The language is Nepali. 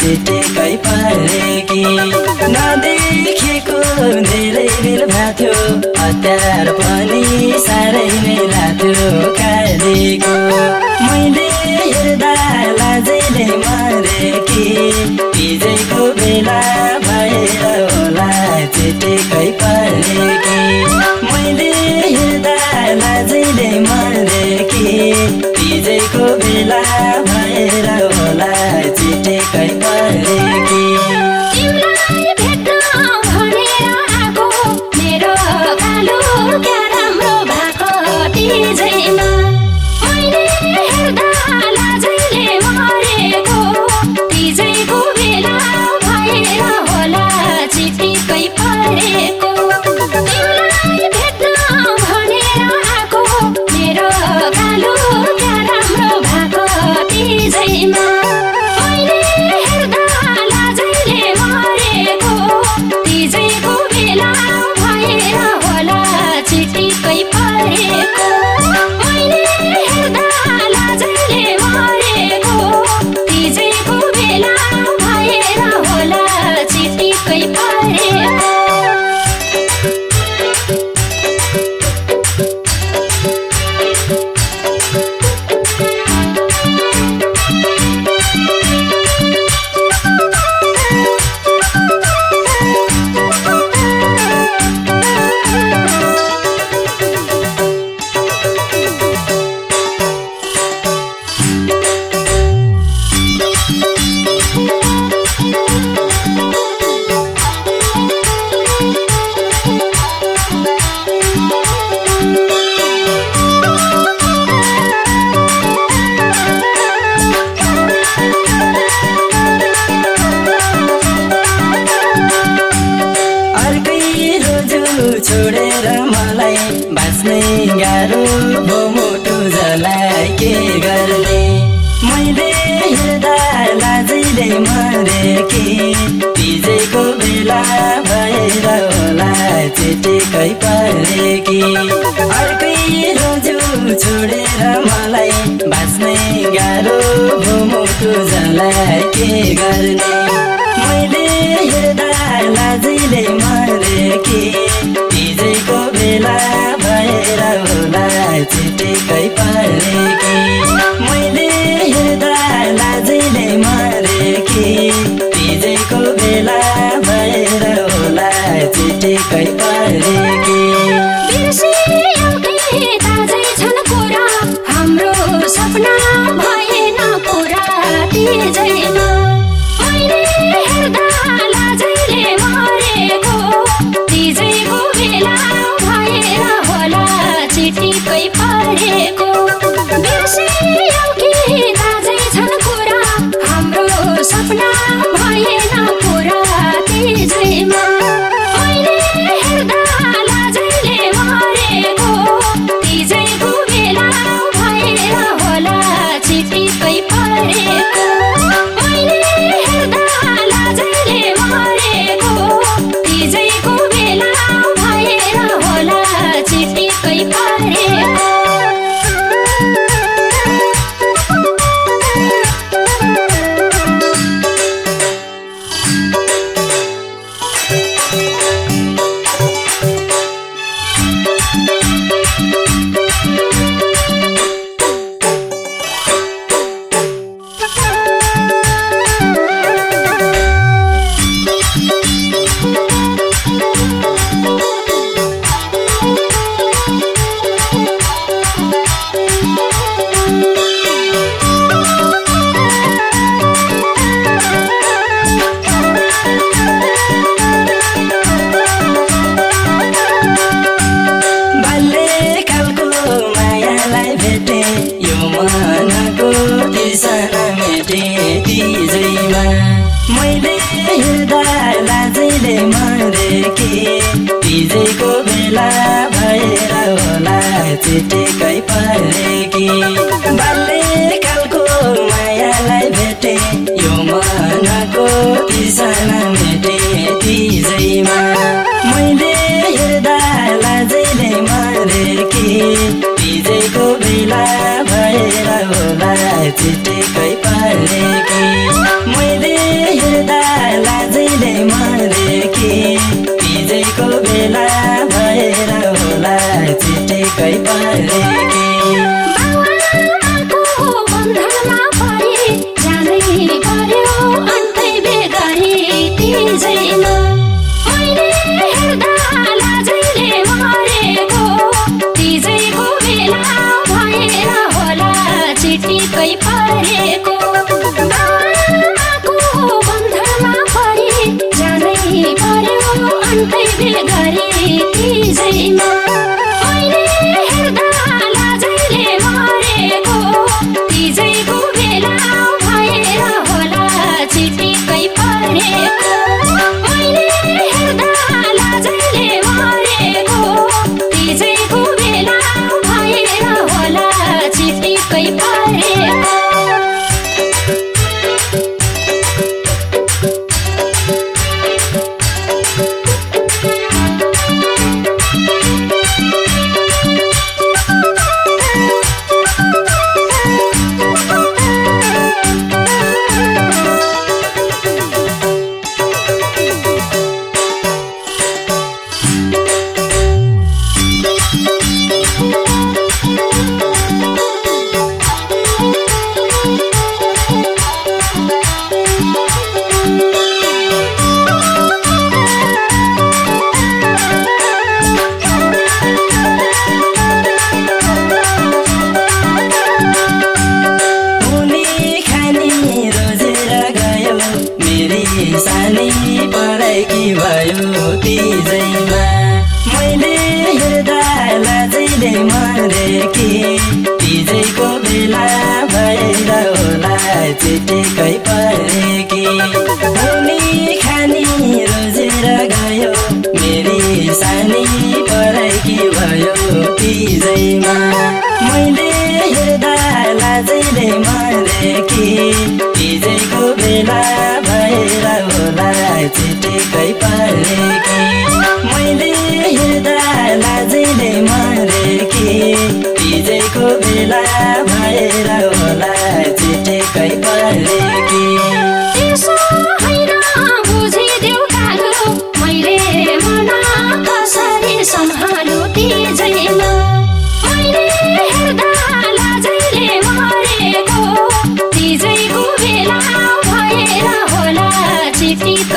चिटेकै परे कि नदेखेको धेरै बेर भएको हतियार पनि साह्रै नै लाथ्यो कालीको। मैले हेर्दा लाजैले मरे कि तिजैको बेला भएर होला चिटेकै परे कि मैले हेर्दा लाजैले मरे कि तिजैको बेला भएर छोडेर मलाई बाँच्नै गाह्रो भो मुटु जलाई के गर्ने? मैले हेर्दा लाजैले मरे कि तिजैको बेला भएर होला चिटेकै परे कि अर्कै रोजु छोडेर मलाई बाँच्नै गाह्रो भो मुटु जलाई के गर्ने? मैले हेर्दा लाजैले मरे कि तिजैको बेला भएर होला चिटेकै परे कि मैले हेर्दा लाजैले मरे कि तिजैको बेला भएर होला चिटेकै परे कि हाम्रो सपना भएन पुरा चिटिकै परेको मैले हेर्दा लाजैले मरे कि तिजैको बेला चिटिकै परेकी भुली खानी रोजेर गयो मेरी सानी परेकी भयो तिजैमा मैले हेर्दा लाजैले मरे कि तिजैको बेला भएर होला चिटिकै परेकी मैले हेर्दा लाजैले मरे कि तिजैको बेला भएर नजिकै पर्ले कि? बुझिदेऊ कालो। मैले कसरी सम्हालु तिजैन मैले हेर्दा लाजैले मरेको। तिजैको बेला भएर होला चिटिक